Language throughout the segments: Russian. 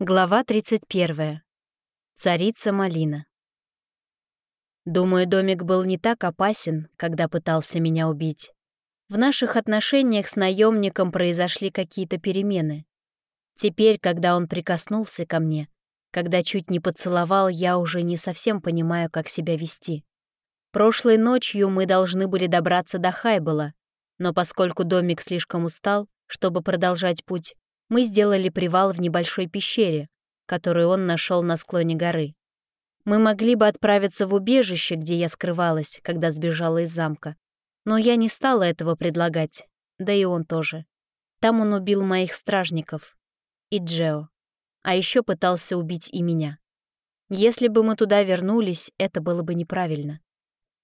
Глава 31. Царица Малина. Думаю, домик был не так опасен, когда пытался меня убить. В наших отношениях с наемником произошли какие-то перемены. Теперь, когда он прикоснулся ко мне, когда чуть не поцеловал, я уже не совсем понимаю, как себя вести. Прошлой ночью мы должны были добраться до Хайбела, но поскольку домик слишком устал, чтобы продолжать путь, мы сделали привал в небольшой пещере, которую он нашел на склоне горы. Мы могли бы отправиться в убежище, где я скрывалась, когда сбежала из замка. Но я не стала этого предлагать, да и он тоже. Там он убил моих стражников и Джео, а еще пытался убить и меня. Если бы мы туда вернулись, это было бы неправильно.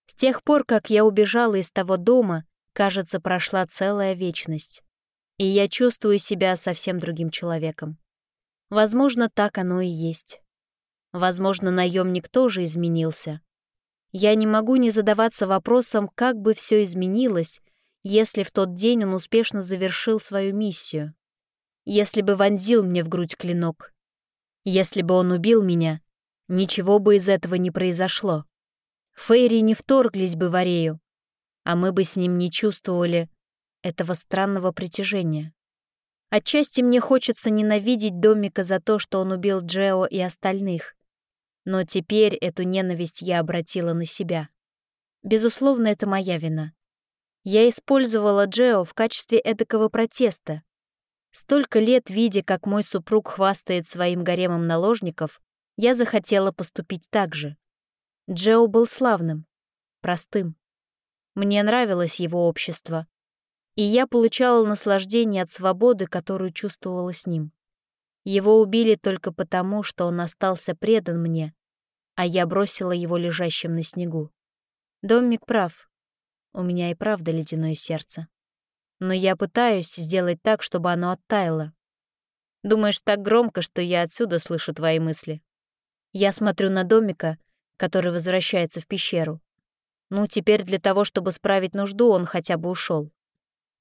С тех пор, как я убежала из того дома, кажется, прошла целая вечность и я чувствую себя совсем другим человеком. Возможно, так оно и есть. Возможно, наемник тоже изменился. Я не могу не задаваться вопросом, как бы все изменилось, если в тот день он успешно завершил свою миссию. Если бы вонзил мне в грудь клинок. Если бы он убил меня, ничего бы из этого не произошло. Фейри не вторглись бы в Арею, а мы бы с ним не чувствовали этого странного притяжения. Отчасти мне хочется ненавидеть Домика за то, что он убил Джео и остальных. Но теперь эту ненависть я обратила на себя. Безусловно, это моя вина. Я использовала Джео в качестве эдакого протеста. Столько лет, видя, как мой супруг хвастает своим гаремом наложников, я захотела поступить так же. Джео был славным, простым. Мне нравилось его общество, и я получала наслаждение от свободы, которую чувствовала с ним. Его убили только потому, что он остался предан мне, а я бросила его лежащим на снегу. Домик прав. У меня и правда ледяное сердце. Но я пытаюсь сделать так, чтобы оно оттаяло. Думаешь так громко, что я отсюда слышу твои мысли? Я смотрю на домика, который возвращается в пещеру. Ну, теперь для того, чтобы справить нужду, он хотя бы ушел.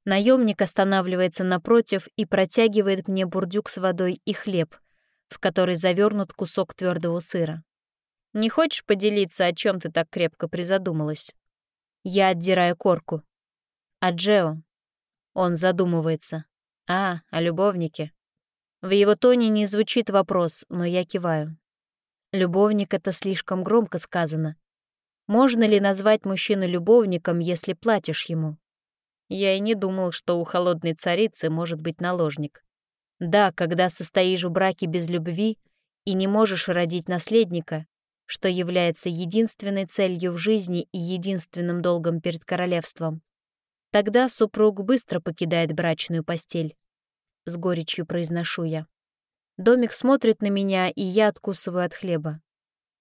Наемник останавливается напротив и протягивает мне бурдюк с водой и хлеб, в который завернут кусок твердого сыра. «Не хочешь поделиться, о чем ты так крепко призадумалась?» Я отдираю корку. «А Джео?» Он задумывается. «А, о любовнике?» В его тоне не звучит вопрос, но я киваю. Любовник — это слишком громко сказано. Можно ли назвать мужчину любовником, если платишь ему? Я и не думал, что у холодной царицы может быть наложник. Да, когда состоишь в браке без любви и не можешь родить наследника, что является единственной целью в жизни и единственным долгом перед королевством, тогда супруг быстро покидает брачную постель. С горечью произношу я. Домик смотрит на меня, и я откусываю от хлеба.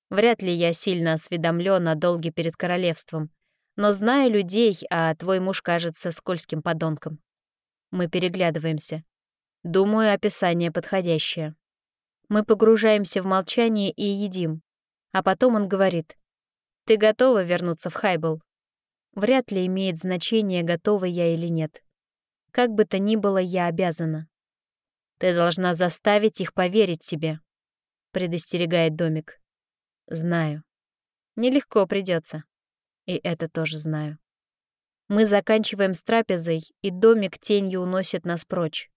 Вряд ли я сильно осведомлен о долге перед королевством, но знаю людей, а твой муж кажется скользким подонком. Мы переглядываемся. Думаю, описание подходящее. Мы погружаемся в молчание и едим. А потом он говорит. «Ты готова вернуться в Хайбл?» Вряд ли имеет значение, готова я или нет. Как бы то ни было, я обязана. «Ты должна заставить их поверить тебе», — предостерегает домик. «Знаю. Нелегко придется. И это тоже знаю. Мы заканчиваем с трапезой, и домик тенью уносит нас прочь.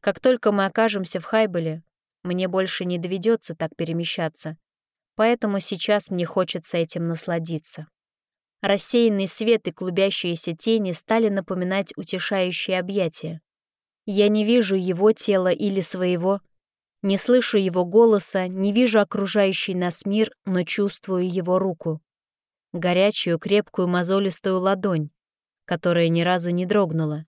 Как только мы окажемся в Хайбеле, мне больше не доведется так перемещаться, поэтому сейчас мне хочется этим насладиться. Рассеянный свет и клубящиеся тени стали напоминать утешающие объятия. Я не вижу его тела или своего, не слышу его голоса, не вижу окружающий нас мир, но чувствую его руку горячую, крепкую, мозолистую ладонь, которая ни разу не дрогнула.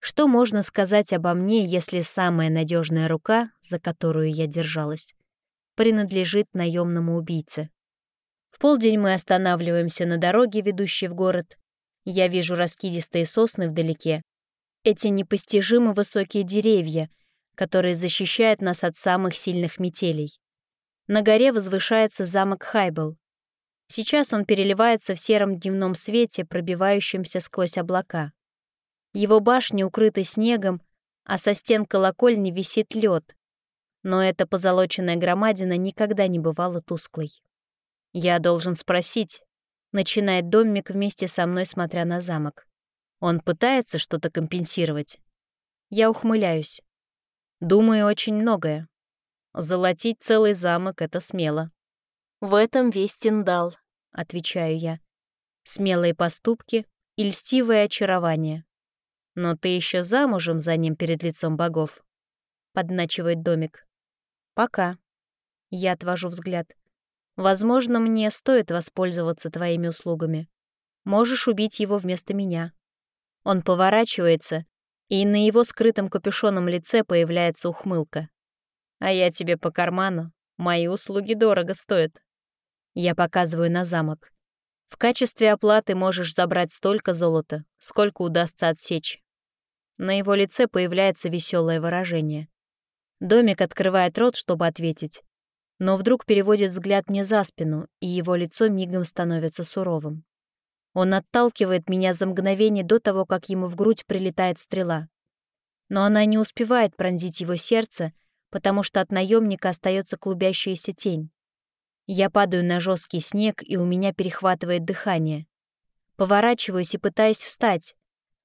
Что можно сказать обо мне, если самая надежная рука, за которую я держалась, принадлежит наемному убийце? В полдень мы останавливаемся на дороге, ведущей в город. Я вижу раскидистые сосны вдалеке. Эти непостижимо высокие деревья, которые защищают нас от самых сильных метелей. На горе возвышается замок Хайбл, Сейчас он переливается в сером дневном свете, пробивающемся сквозь облака. Его башни укрыты снегом, а со стен колокольни висит лед. но эта позолоченная громадина никогда не бывала тусклой. «Я должен спросить», — начинает домик вместе со мной, смотря на замок. «Он пытается что-то компенсировать?» Я ухмыляюсь. Думаю, очень многое. Золотить целый замок — это смело. «В этом весь Тиндал», — отвечаю я. «Смелые поступки и льстивое очарование. Но ты еще замужем за ним перед лицом богов?» — подначивает домик. «Пока». Я отвожу взгляд. «Возможно, мне стоит воспользоваться твоими услугами. Можешь убить его вместо меня». Он поворачивается, и на его скрытом капюшоном лице появляется ухмылка. «А я тебе по карману. Мои услуги дорого стоят». Я показываю на замок. В качестве оплаты можешь забрать столько золота, сколько удастся отсечь. На его лице появляется веселое выражение. Домик открывает рот, чтобы ответить, но вдруг переводит взгляд мне за спину, и его лицо мигом становится суровым. Он отталкивает меня за мгновение до того, как ему в грудь прилетает стрела. Но она не успевает пронзить его сердце, потому что от наемника остается клубящаяся тень. Я падаю на жесткий снег, и у меня перехватывает дыхание. Поворачиваюсь и пытаюсь встать,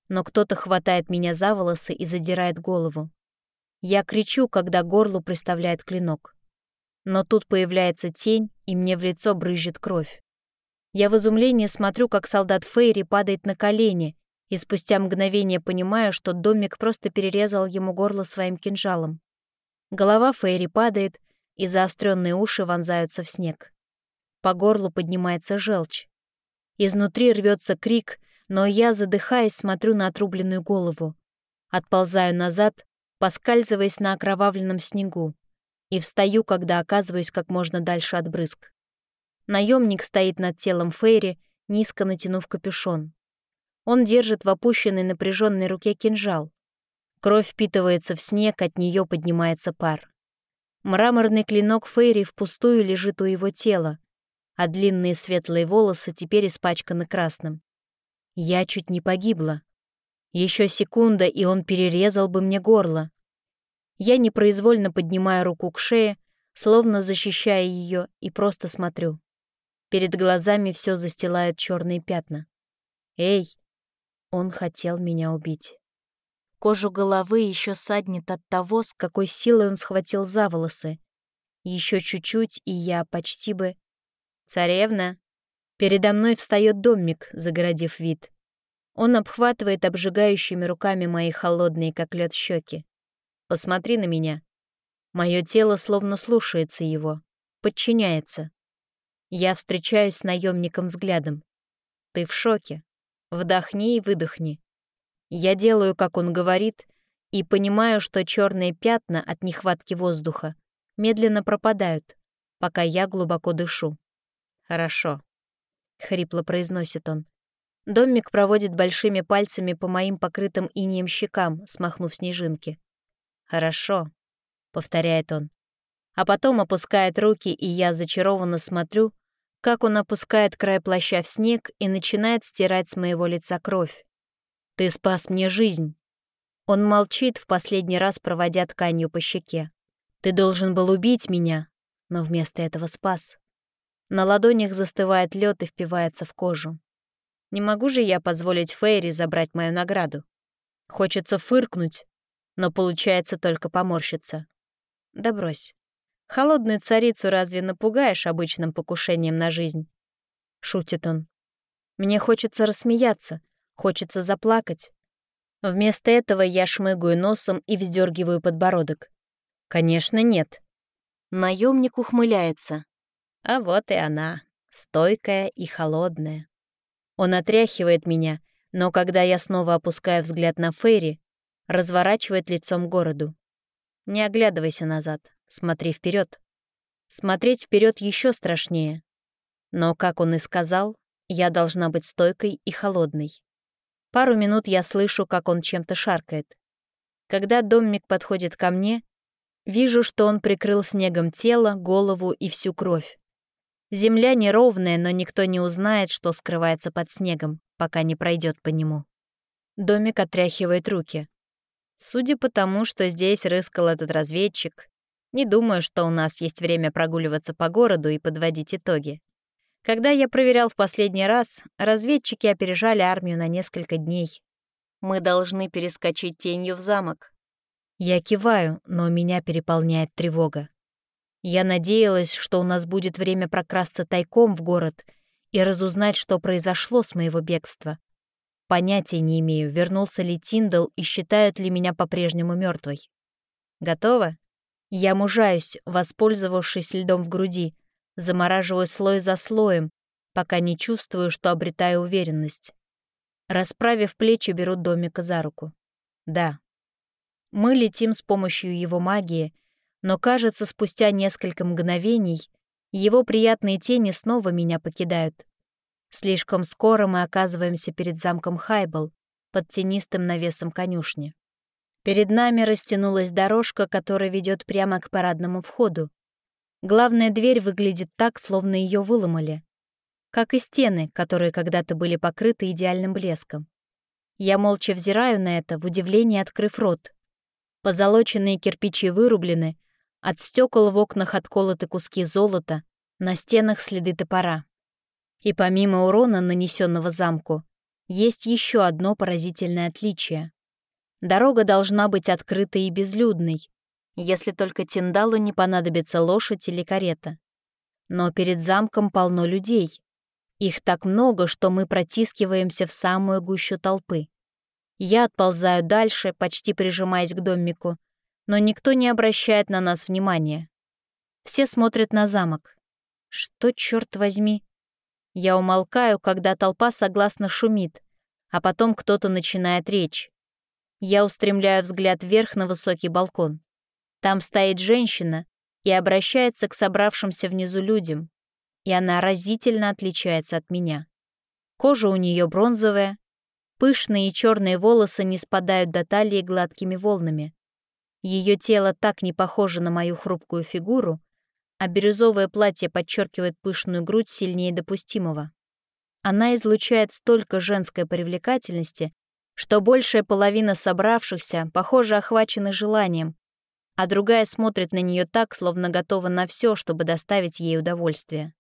но кто-то хватает меня за волосы и задирает голову. Я кричу, когда горлу приставляет клинок. Но тут появляется тень, и мне в лицо брызжет кровь. Я в изумлении смотрю, как солдат Фейри падает на колени, и спустя мгновение понимаю, что домик просто перерезал ему горло своим кинжалом. Голова Фейри падает, и заостренные уши вонзаются в снег. По горлу поднимается желчь. Изнутри рвется крик, но я, задыхаясь, смотрю на отрубленную голову. Отползаю назад, поскальзываясь на окровавленном снегу, и встаю, когда оказываюсь как можно дальше от брызг. Наемник стоит над телом Фейри, низко натянув капюшон. Он держит в опущенной напряженной руке кинжал. Кровь впитывается в снег, от нее поднимается пар. Мраморный клинок Фейри впустую лежит у его тела, а длинные светлые волосы теперь испачканы красным. Я чуть не погибла. Еще секунда, и он перерезал бы мне горло. Я непроизвольно поднимаю руку к шее, словно защищая ее, и просто смотрю. Перед глазами все застилают черные пятна. Эй, он хотел меня убить. Кожу головы еще саднет от того, с какой силой он схватил за волосы. Еще чуть-чуть, и я почти бы... «Царевна!» Передо мной встает домик, загородив вид. Он обхватывает обжигающими руками мои холодные, как лед, щеки. «Посмотри на меня». Мое тело словно слушается его, подчиняется. Я встречаюсь с наемником взглядом. Ты в шоке. Вдохни и выдохни. Я делаю, как он говорит, и понимаю, что черные пятна от нехватки воздуха медленно пропадают, пока я глубоко дышу. «Хорошо», — хрипло произносит он. Домик проводит большими пальцами по моим покрытым инеем щекам, смахнув снежинки. «Хорошо», — повторяет он. А потом опускает руки, и я зачарованно смотрю, как он опускает край плаща в снег и начинает стирать с моего лица кровь. Ты спас мне жизнь». Он молчит, в последний раз проводя тканью по щеке. «Ты должен был убить меня, но вместо этого спас». На ладонях застывает лед и впивается в кожу. Не могу же я позволить Фейри забрать мою награду. Хочется фыркнуть, но получается только поморщиться. Да брось. Холодную царицу разве напугаешь обычным покушением на жизнь? Шутит он. Мне хочется рассмеяться, Хочется заплакать. Вместо этого я шмыгаю носом и вздергиваю подбородок. Конечно, нет. Наемник ухмыляется. А вот и она, стойкая и холодная. Он отряхивает меня, но когда я снова опускаю взгляд на Фейри, разворачивает лицом к городу. Не оглядывайся назад, смотри вперед. Смотреть вперед еще страшнее. Но, как он и сказал, я должна быть стойкой и холодной. Пару минут я слышу, как он чем-то шаркает. Когда домик подходит ко мне, вижу, что он прикрыл снегом тело, голову и всю кровь. Земля неровная, но никто не узнает, что скрывается под снегом, пока не пройдет по нему. Домик отряхивает руки. Судя по тому, что здесь рыскал этот разведчик, Не думаю, что у нас есть время прогуливаться по городу и подводить итоги. Когда я проверял в последний раз, разведчики опережали армию на несколько дней. Мы должны перескочить тенью в замок. Я киваю, но меня переполняет тревога. Я надеялась, что у нас будет время прокрасться тайком в город и разузнать, что произошло с моего бегства. Понятия не имею, вернулся ли Тиндал и считают ли меня по-прежнему мертвой. Готово? Я мужаюсь, воспользовавшись льдом в груди, замораживаю слой за слоем, пока не чувствую, что обретаю уверенность. Расправив плечи, беру домика за руку. Да. Мы летим с помощью его магии, но, кажется, спустя несколько мгновений его приятные тени снова меня покидают. Слишком скоро мы оказываемся перед замком Хайбл, под тенистым навесом конюшни. Перед нами растянулась дорожка, которая ведет прямо к парадному входу. Главная дверь выглядит так, словно ее выломали. Как и стены, которые когда-то были покрыты идеальным блеском. Я молча взираю на это, в удивлении открыв рот. Позолоченные кирпичи вырублены, от стекол в окнах отколоты куски золота, на стенах следы топора. И помимо урона, нанесенного замку, есть еще одно поразительное отличие. Дорога должна быть открытой и безлюдной, если только Тиндалу не понадобится лошадь или карета. Но перед замком полно людей. Их так много, что мы протискиваемся в самую гущу толпы. Я отползаю дальше, почти прижимаясь к домику, но никто не обращает на нас внимания. Все смотрят на замок. Что, черт возьми? Я умолкаю, когда толпа согласно шумит, а потом кто-то начинает речь. Я устремляю взгляд вверх на высокий балкон. Там стоит женщина и обращается к собравшимся внизу людям, и она разительно отличается от меня. Кожа у нее бронзовая, пышные и черные волосы не спадают до талии гладкими волнами. Ее тело так не похоже на мою хрупкую фигуру, а бирюзовое платье подчеркивает пышную грудь сильнее допустимого. Она излучает столько женской привлекательности, что большая половина собравшихся, похоже, охвачены желанием, а другая смотрит на нее так, словно готова на все, чтобы доставить ей удовольствие.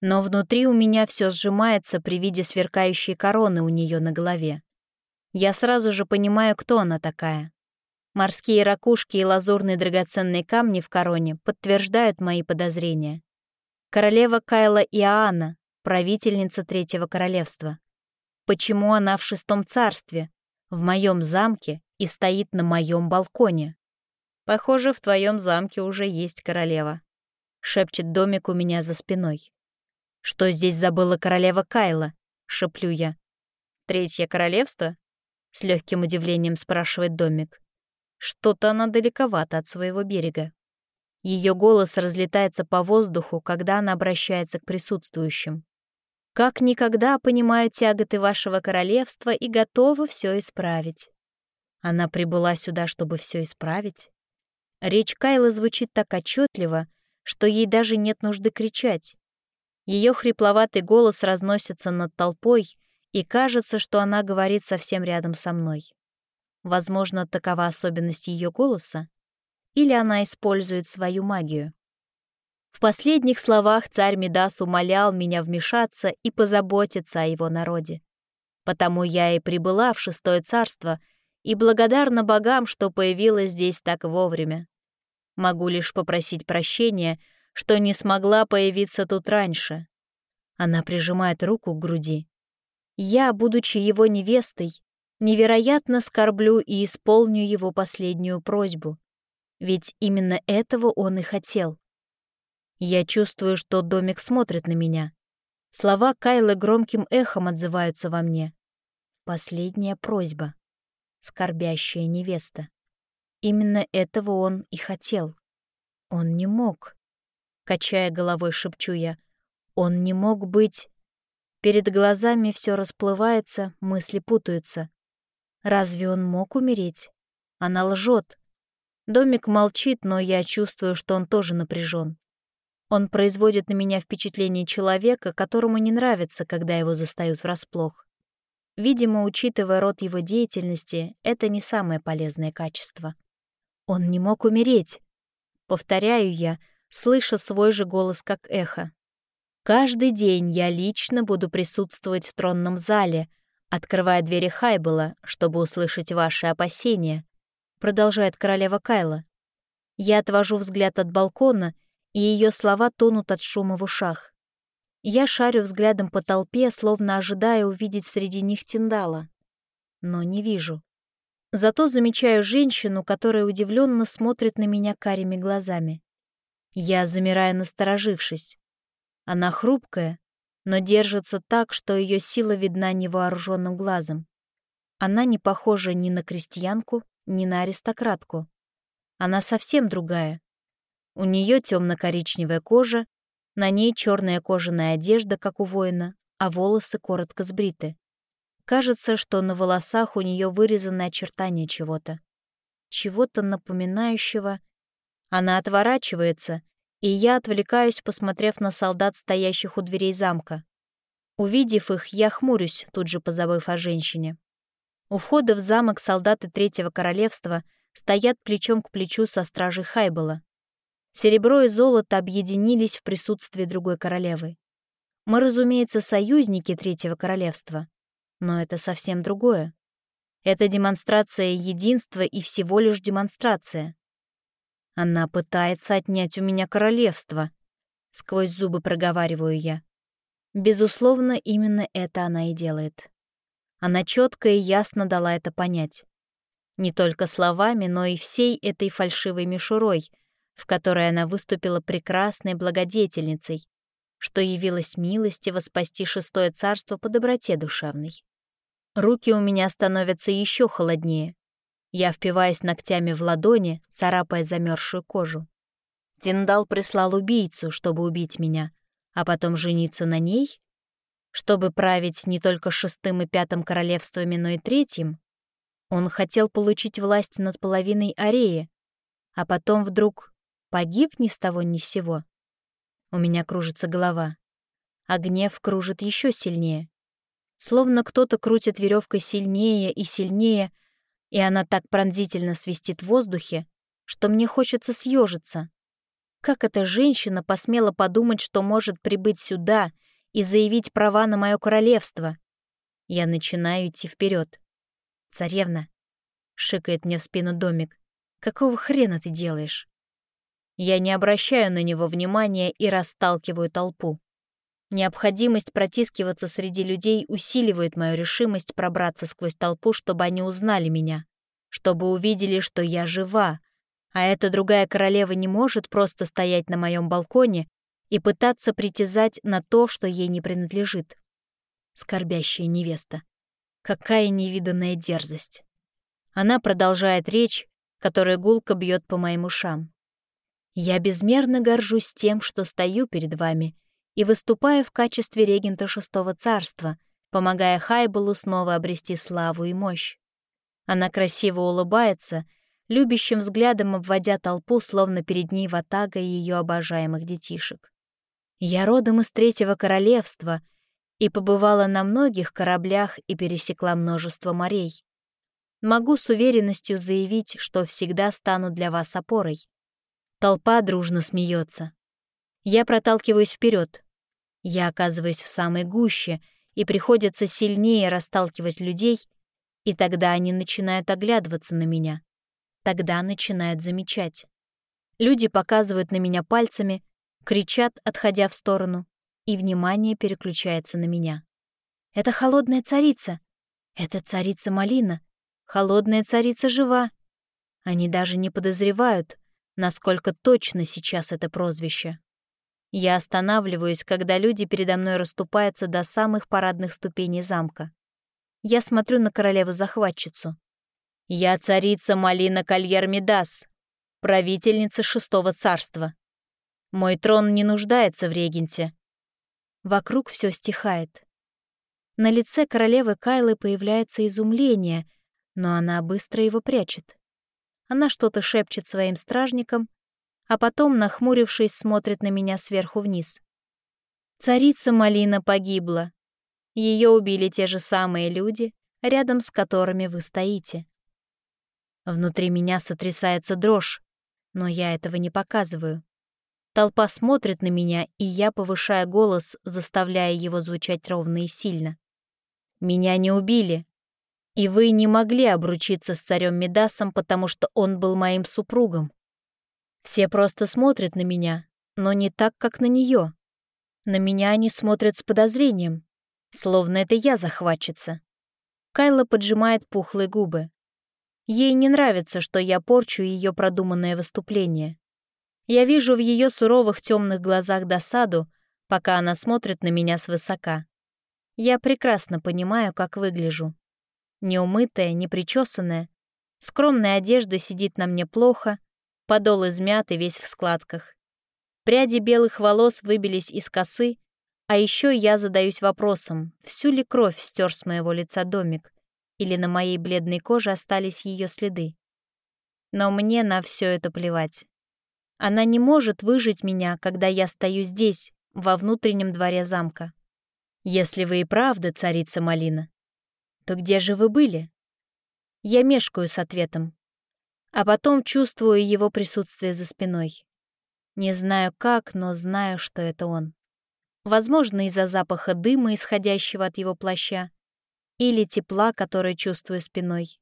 Но внутри у меня все сжимается при виде сверкающей короны у нее на голове. Я сразу же понимаю, кто она такая. Морские ракушки и лазурные драгоценные камни в короне подтверждают мои подозрения. Королева Кайла Иоанна, правительница Третьего Королевства. Почему она в шестом царстве, в моем замке и стоит на моем балконе? Похоже, в твоем замке уже есть королева. Шепчет домик у меня за спиной. Что здесь забыла королева Кайла? Шеплю я. Третье королевство? С легким удивлением спрашивает домик. Что-то она далековато от своего берега. Ее голос разлетается по воздуху, когда она обращается к присутствующим. «Как никогда понимаю тяготы вашего королевства и готова все исправить». Она прибыла сюда, чтобы все исправить. Речь Кайлы звучит так отчетливо, что ей даже нет нужды кричать. Ее хрипловатый голос разносится над толпой, и кажется, что она говорит совсем рядом со мной. Возможно, такова особенность ее голоса? Или она использует свою магию? В последних словах царь Медас умолял меня вмешаться и позаботиться о его народе. Потому я и прибыла в шестое царство и благодарна богам, что появилась здесь так вовремя. Могу лишь попросить прощения, что не смогла появиться тут раньше. Она прижимает руку к груди. Я, будучи его невестой, невероятно скорблю и исполню его последнюю просьбу. Ведь именно этого он и хотел. Я чувствую, что домик смотрит на меня. Слова Кайлы громким эхом отзываются во мне. Последняя просьба. Скорбящая невеста. Именно этого он и хотел. Он не мог. Качая головой, шепчу я. Он не мог быть... Перед глазами все расплывается, мысли путаются. Разве он мог умереть? Она лжет. Домик молчит, но я чувствую, что он тоже напряжен. Он производит на меня впечатление человека, которому не нравится, когда его застают врасплох. Видимо, учитывая род его деятельности, это не самое полезное качество. Он не мог умереть. Повторяю я, слыша свой же голос как эхо. Каждый день я лично буду присутствовать в тронном зале, открывая двери Хайбела, чтобы услышать ваши опасения, продолжает королева Кайла. Я отвожу взгляд от балкона, и ее слова тонут от шума в ушах. Я шарю взглядом по толпе, словно ожидая увидеть среди них Тиндала. Но не вижу. Зато замечаю женщину, которая удивленно смотрит на меня карими глазами. Я замираю, насторожившись. Она хрупкая, но держится так, что ее сила видна невооруженным глазом. Она не похожа ни на крестьянку, ни на аристократку. Она совсем другая. У нее темно-коричневая кожа, на ней черная кожаная одежда, как у воина, а волосы коротко сбриты. Кажется, что на волосах у нее вырезаны очертания чего-то. Чего-то напоминающего. Она отворачивается, и я отвлекаюсь, посмотрев на солдат, стоящих у дверей замка. Увидев их, я хмурюсь, тут же позабыв о женщине. У входа в замок солдаты Третьего Королевства стоят плечом к плечу со стражей Хайбела. Серебро и золото объединились в присутствии другой королевы. Мы, разумеется, союзники Третьего Королевства, но это совсем другое. Это демонстрация единства и всего лишь демонстрация. Она пытается отнять у меня королевство. Сквозь зубы проговариваю я. Безусловно, именно это она и делает. Она четко и ясно дала это понять. Не только словами, но и всей этой фальшивой мишурой, в которой она выступила прекрасной благодетельницей, что явилась милостиво спасти шестое царство по доброте душевной. Руки у меня становятся еще холоднее, я впиваюсь ногтями в ладони, царапая замерзшую кожу. Тиндал прислал убийцу, чтобы убить меня, а потом жениться на ней? Чтобы править не только шестым и пятым королевствами, но и третьим? Он хотел получить власть над половиной Ареи, а потом вдруг погиб ни с того ни с сего. У меня кружится голова, а гнев кружит еще сильнее. Словно кто-то крутит веревкой сильнее и сильнее, и она так пронзительно свистит в воздухе, что мне хочется съежиться. Как эта женщина посмела подумать, что может прибыть сюда и заявить права на мое королевство? Я начинаю идти вперед. «Царевна», — шикает мне в спину домик, — «какого хрена ты делаешь?» Я не обращаю на него внимания и расталкиваю толпу. Необходимость протискиваться среди людей усиливает мою решимость пробраться сквозь толпу, чтобы они узнали меня, чтобы увидели, что я жива, а эта другая королева не может просто стоять на моем балконе и пытаться притязать на то, что ей не принадлежит. Скорбящая невеста. Какая невиданная дерзость. Она продолжает речь, которая гулко бьет по моим ушам. «Я безмерно горжусь тем, что стою перед вами и выступая в качестве регента Шестого Царства, помогая Хайбалу снова обрести славу и мощь. Она красиво улыбается, любящим взглядом обводя толпу, словно перед ней ватага ее обожаемых детишек. «Я родом из Третьего Королевства и побывала на многих кораблях и пересекла множество морей. Могу с уверенностью заявить, что всегда стану для вас опорой». Толпа дружно смеется. Я проталкиваюсь вперед. Я оказываюсь в самой гуще, и приходится сильнее расталкивать людей, и тогда они начинают оглядываться на меня. Тогда начинают замечать. Люди показывают на меня пальцами, кричат, отходя в сторону, и внимание переключается на меня. Это холодная царица. Это царица Малина. Холодная царица жива. Они даже не подозревают, насколько точно сейчас это прозвище. Я останавливаюсь, когда люди передо мной расступаются до самых парадных ступеней замка. Я смотрю на королеву-захватчицу. «Я царица Малина Кальер Медас, правительница Шестого Царства. Мой трон не нуждается в регенте». Вокруг все стихает. На лице королевы Кайлы появляется изумление, но она быстро его прячет. Она что-то шепчет своим стражникам, а потом, нахмурившись, смотрит на меня сверху вниз. Царица Малина погибла. Ее убили те же самые люди, рядом с которыми вы стоите. Внутри меня сотрясается дрожь. но я этого не показываю. Толпа смотрит на меня, и я повышаю голос, заставляя его звучать ровно и сильно. «Меня не убили, и вы не могли обручиться с царем Медасом, потому что он был моим супругом. Все просто смотрят на меня, но не так, как на нее. На меня они смотрят с подозрением, словно это я захватчица. Кайла поджимает пухлые губы. Ей не нравится, что я порчу ее продуманное выступление. Я вижу в ее суровых темных глазах досаду, пока она смотрит на меня свысока. Я прекрасно понимаю, как выгляжу. Неумытая, непричесанная, скромная одежда сидит на мне плохо, подол измят и весь в складках. Пряди белых волос выбились из косы, а еще я задаюсь вопросом, всю ли кровь стер с моего лица домик, или на моей бледной коже остались ее следы. Но мне на все это плевать. Она не может выжить меня, когда я стою здесь, во внутреннем дворе замка. Если вы и правда царица Малина, то где же вы были? Я мешкаю с ответом, а потом чувствую его присутствие за спиной. Не знаю как, но знаю, что это он. Возможно, из-за запаха дыма, исходящего от его плаща, или тепла, которое чувствую спиной.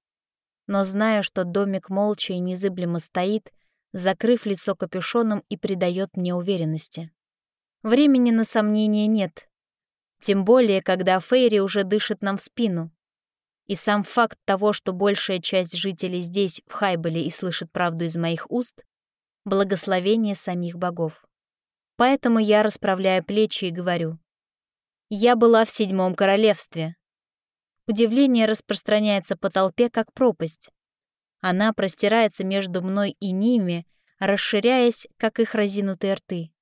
Но знаю, что домик молча и незыблемо стоит, закрыв лицо капюшоном и придает мне уверенности. Времени на сомнения нет. Тем более, когда Фейри уже дышит нам в спину. И сам факт того, что большая часть жителей здесь, в Хайбеле, и слышит правду из моих уст, благословение самих богов. Поэтому я расправляю плечи и говорю. Я была в седьмом королевстве. Удивление распространяется по толпе, как пропасть. Она простирается между мной и ними, расширяясь, как их разинутые рты.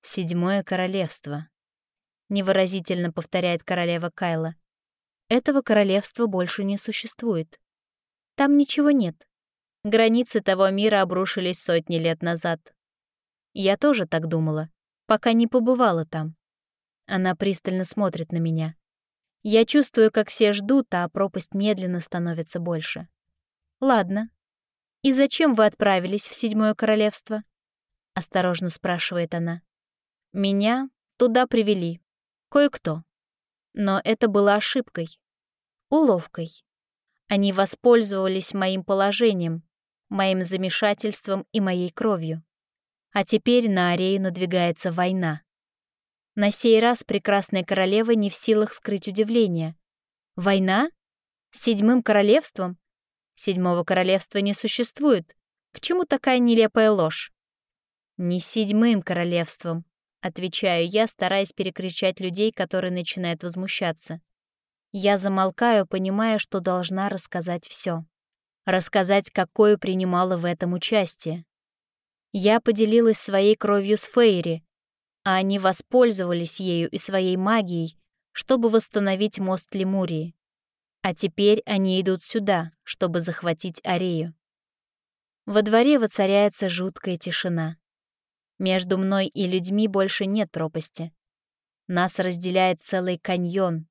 Седьмое королевство. Невыразительно повторяет королева Кайла. Этого королевства больше не существует. Там ничего нет. Границы того мира обрушились сотни лет назад. Я тоже так думала, пока не побывала там. Она пристально смотрит на меня. Я чувствую, как все ждут, а пропасть медленно становится больше. Ладно. И зачем вы отправились в Седьмое Королевство? Осторожно спрашивает она. Меня туда привели. Кое-кто. Но это было ошибкой. Уловкой. Они воспользовались моим положением, моим замешательством и моей кровью. А теперь на Арею надвигается война. На сей раз прекрасная королева не в силах скрыть удивление. Война? С седьмым королевством? Седьмого королевства не существует. К чему такая нелепая ложь? Не седьмым королевством, отвечаю я, стараясь перекричать людей, которые начинают возмущаться. Я замолкаю, понимая, что должна рассказать все. Рассказать, какое принимала в этом участие. Я поделилась своей кровью с Фейри, а они воспользовались ею и своей магией, чтобы восстановить мост Лемурии. А теперь они идут сюда, чтобы захватить Арею. Во дворе воцаряется жуткая тишина. Между мной и людьми больше нет пропасти. Нас разделяет целый каньон.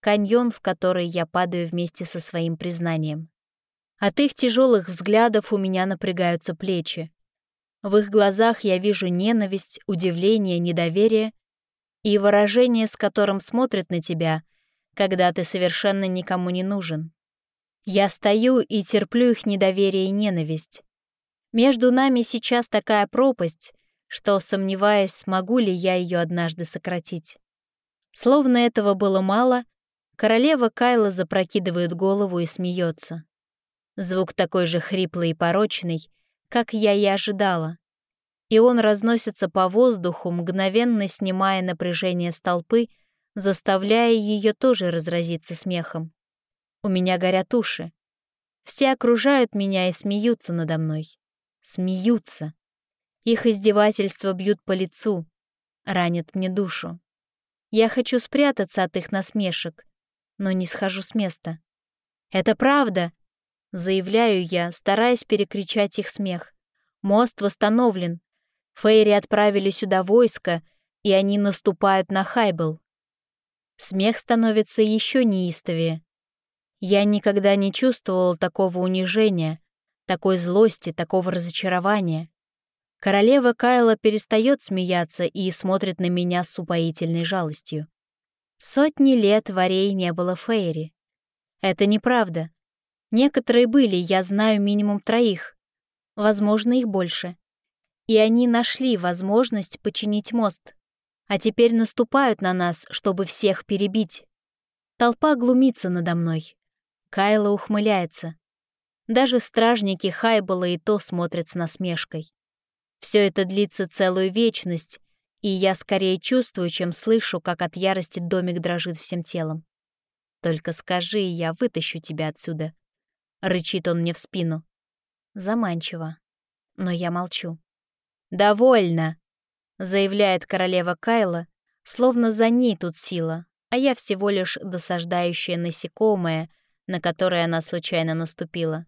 Каньон, в который я падаю вместе со своим признанием. От их тяжелых взглядов у меня напрягаются плечи. В их глазах я вижу ненависть, удивление, недоверие и выражение, с которым смотрят на тебя, когда ты совершенно никому не нужен. Я стою и терплю их недоверие и ненависть. Между нами сейчас такая пропасть, что сомневаюсь, смогу ли я ее однажды сократить. Словно этого было мало, королева Кайла запрокидывает голову и смеется. Звук такой же хриплый и порочный, как я и ожидала. И он разносится по воздуху, мгновенно снимая напряжение с толпы, заставляя ее тоже разразиться смехом. У меня горят уши. Все окружают меня и смеются надо мной. Смеются. Их издевательства бьют по лицу, ранят мне душу. Я хочу спрятаться от их насмешек, но не схожу с места. «Это правда!» Заявляю я, стараясь перекричать их смех. Мост восстановлен. Фейри отправили сюда войско, и они наступают на Хайбл. Смех становится еще неистовее. Я никогда не чувствовал такого унижения, такой злости, такого разочарования. Королева Кайла перестает смеяться и смотрит на меня с упоительной жалостью. Сотни лет варей не было Фейри. Это неправда. Некоторые были, я знаю минимум троих. Возможно, их больше. И они нашли возможность починить мост. А теперь наступают на нас, чтобы всех перебить. Толпа глумится надо мной. Кайла ухмыляется. Даже стражники Хайбола и то смотрят с насмешкой. Все это длится целую вечность, и я скорее чувствую, чем слышу, как от ярости домик дрожит всем телом. «Только скажи, я вытащу тебя отсюда», — рычит он мне в спину. Заманчиво. Но я молчу. «Довольно», — заявляет королева Кайла, словно за ней тут сила, а я всего лишь досаждающее насекомое, на которое она случайно наступила.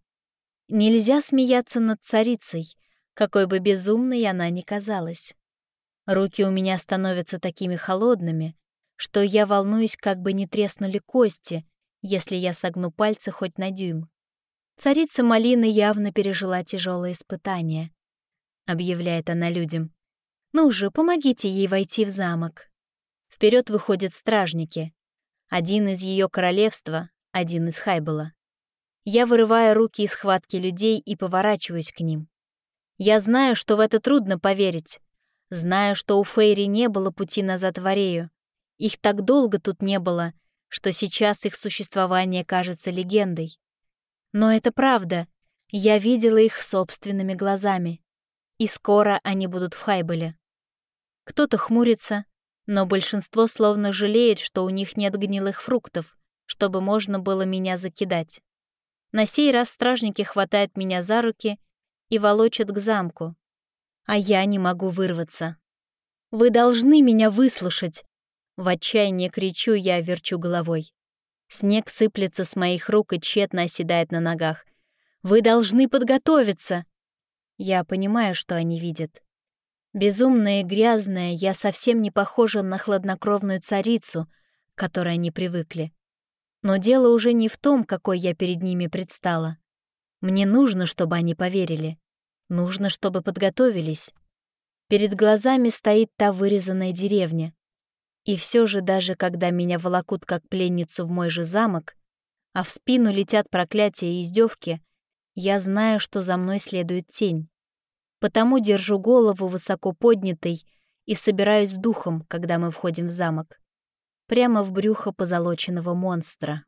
Нельзя смеяться над царицей, какой бы безумной она ни казалась. Руки у меня становятся такими холодными, что я волнуюсь, как бы не треснули кости, если я согну пальцы хоть на дюйм. Царица Малины явно пережила тяжелое испытание. Объявляет она людям. «Ну же, помогите ей войти в замок». Вперед выходят стражники. Один из ее королевства, один из Хайбела. Я вырываю руки из схватки людей и поворачиваюсь к ним. Я знаю, что в это трудно поверить. Знаю, что у Фейри не было пути назад в Арею. Их так долго тут не было, что сейчас их существование кажется легендой. Но это правда. Я видела их собственными глазами. И скоро они будут в Хайбеле. Кто-то хмурится, но большинство словно жалеет, что у них нет гнилых фруктов, чтобы можно было меня закидать. На сей раз стражники хватают меня за руки и волочат к замку. А я не могу вырваться. «Вы должны меня выслушать!» В отчаянии кричу я, верчу головой. Снег сыплется с моих рук и тщетно оседает на ногах. «Вы должны подготовиться!» Я понимаю, что они видят. Безумная и грязная, я совсем не похожа на хладнокровную царицу, к которой они привыкли. Но дело уже не в том, какой я перед ними предстала. Мне нужно, чтобы они поверили. Нужно, чтобы подготовились. Перед глазами стоит та вырезанная деревня. И все же даже когда меня волокут как пленницу в мой же замок, а в спину летят проклятия и издевки, я знаю, что за мной следует тень. Потому держу голову высоко поднятой и собираюсь духом, когда мы входим в замок. Прямо в брюхо позолоченного монстра.